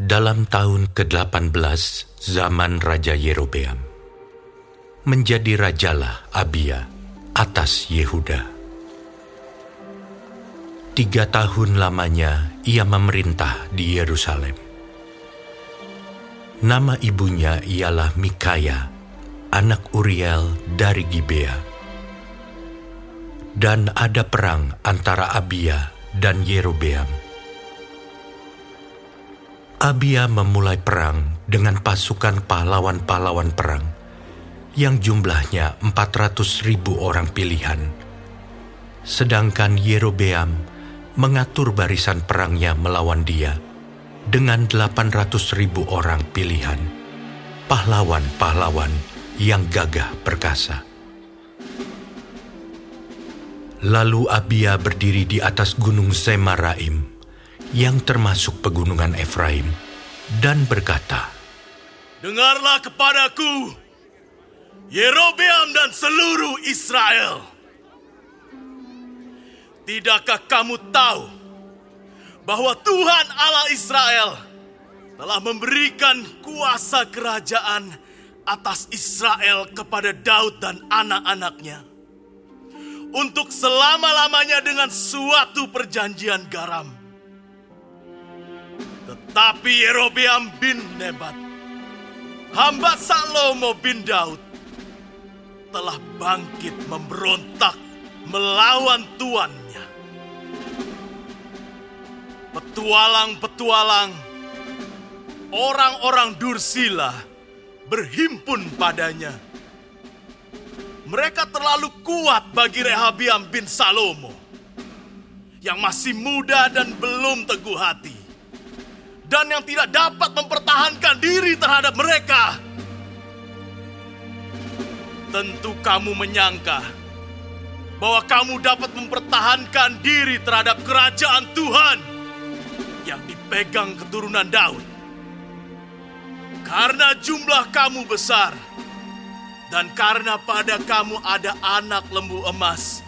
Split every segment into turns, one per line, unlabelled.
dalam tahun ke-18 zaman Raja Yerobeam. Menjadi rajalah Abia atas Yehuda. Tiga tahun lamanya ia memerintah di Yerusalem. Nama ibunya ialah Mikaya, anak Uriel dari Gibea. Dan ada perang antara Abia dan Yerobeam Abia memulai perang dengan pasukan pahlawan-pahlawan perang yang jumlahnya 400 ribu orang pilihan. Sedangkan Yerobeam mengatur barisan perangnya melawan dia dengan 800 ribu orang pilihan. Pahlawan-pahlawan yang gagah perkasa. Lalu Abia berdiri di atas gunung Semaraim yang termasuk pegunungan Efraim, dan berkata,
Dengarlah kepadaku, Yerobeam dan seluruh Israel. Tidakkah kamu tahu bahwa Tuhan Allah Israel telah memberikan kuasa kerajaan atas Israel kepada Daud dan anak-anaknya untuk selama-lamanya dengan suatu perjanjian garam tetapi Yerobeam bin Nebat, hamba Salomo bin Daud, telah bangkit memberontak melawan tuannya. Petualang-petualang, orang-orang Dursila berhimpun padanya. Mereka terlalu kuat bagi Rehabiam bin Salomo yang masih muda dan belum teguh hati dan yang tidak dapat mempertahankan diri terhadap mereka. Tentu kamu menyangka bahwa kamu dapat mempertahankan diri terhadap kerajaan Tuhan yang dipegang keturunan Daud. Karena jumlah kamu besar dan karena pada kamu ada anak lembu emas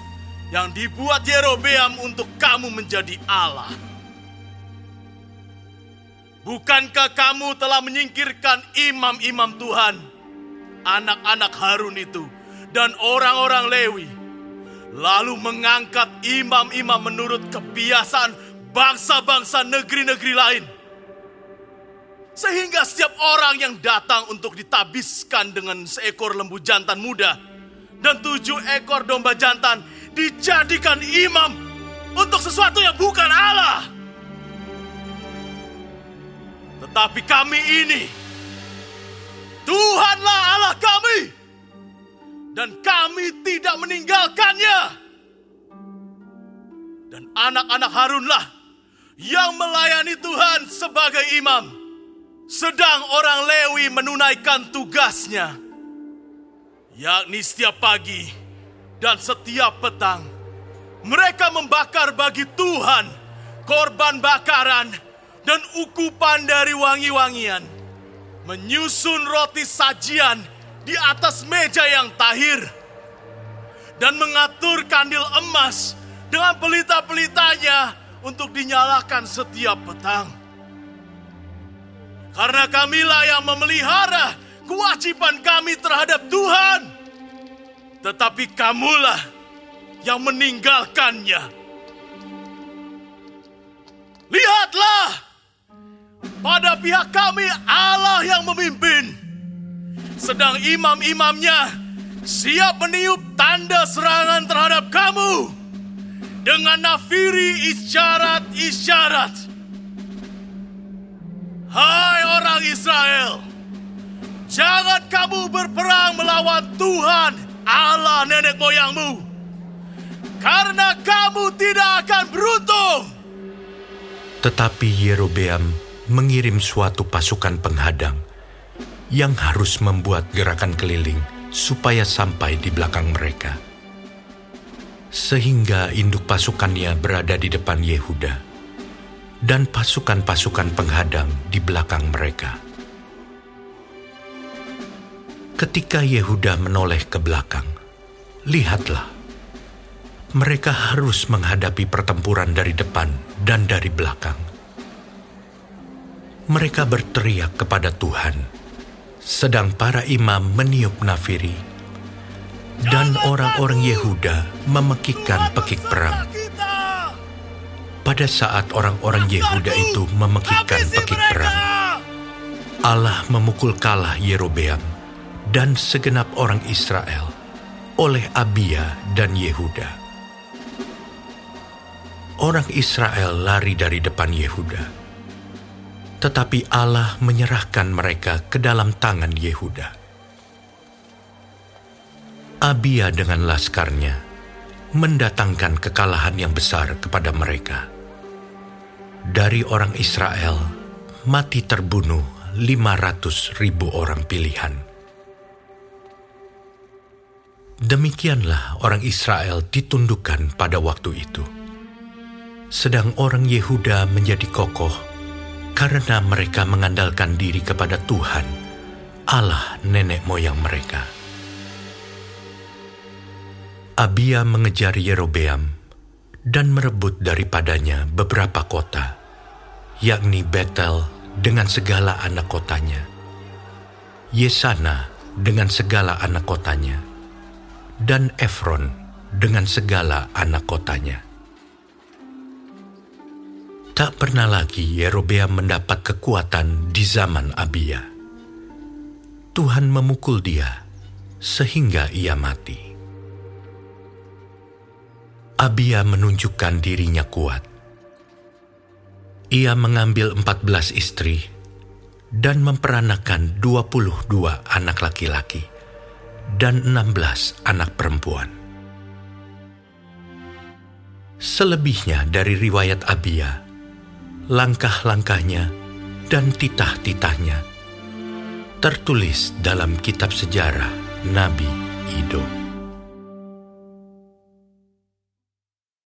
yang dibuat Yerobeam untuk kamu menjadi Allah. Bukankah kamu telah menyingkirkan imam-imam Tuhan, anak-anak Harun itu, dan orang-orang Lewi, lalu mengangkat imam-imam menurut kebiasaan bangsa-bangsa negeri-negeri lain? Sehingga setiap orang yang datang untuk ditabiskan dengan seekor lembu jantan muda dan tujuh ekor domba jantan dijadikan imam untuk sesuatu yang bukan Allah. Tetapi kami ini, Tuhanlah Allah kami. Dan kami tidak meninggalkannya. Dan anak-anak Harunlah yang melayani Tuhan sebagai imam. Sedang orang Lewi menunaikan tugasnya. Yakni setiap pagi dan setiap petang. Mereka membakar bagi Tuhan korban bakaran dan ukupan dari wangi-wangian, menyusun roti sajian di atas meja yang tahir, dan mengatur kandil emas dengan pelita-pelitanya untuk dinyalakan setiap petang. Karena kamilah yang memelihara kewajiban kami terhadap Tuhan, tetapi kamulah yang meninggalkannya. Lihatlah! Pada pihak kami Allah yang memimpin. Sedang imam-imamnya siap meniup tanda serangan terhadap kamu. Dengan nafiri isyarat-isyarat. Hai orang Israel. Jangan kamu berperang melawan Tuhan Allah nenek moyangmu. Karena kamu tidak akan beruntung.
Tetapi Yerobeam mengirim suatu pasukan penghadang yang harus membuat gerakan keliling supaya sampai di belakang mereka. Sehingga induk pasukannya berada di depan Yehuda dan pasukan-pasukan penghadang di belakang mereka. Ketika Yehuda menoleh ke belakang, lihatlah, mereka harus menghadapi pertempuran dari depan dan dari belakang Mereka berteriak kepada Tuhan, sedang para imam meniup nafiri, dan orang-orang Yehuda memekikkan pekik perang. Pada saat orang-orang Yehuda itu memekikkan pekik perang, Allah memukul kalah Yerobeam dan segenap orang Israel oleh Abia dan Yehuda. Orang Israel lari dari depan Yehuda, tetapi Allah menyerahkan mereka ke dalam tangan Yehuda. Abia dengan laskarnya mendatangkan kekalahan yang besar kepada mereka. Dari orang Israel, mati terbunuh 500 ribu orang pilihan. Demikianlah orang Israel ditundukkan pada waktu itu sedang orang Yehuda menjadi kokoh karena mereka mengandalkan diri kepada Tuhan, Allah nenek moyang mereka. Abia mengejar Yerobeam dan merebut daripadanya beberapa kota, yakni Betel dengan segala anak kotanya, Yesana dengan segala anak kotanya, dan Efron dengan segala anak kotanya. Tak pernah lagi Yerobeam mendapat kekuatan di zaman Abia. Tuhan memukul dia sehingga ia mati. Abia menunjukkan dirinya kuat. Ia mengambil 14 istri dan memperanakan 22 anak laki-laki dan 16 anak perempuan. Selebihnya dari riwayat Abia, langkah-langkahnya, dan titah-titahnya tertulis dalam kitab sejarah Nabi Ido.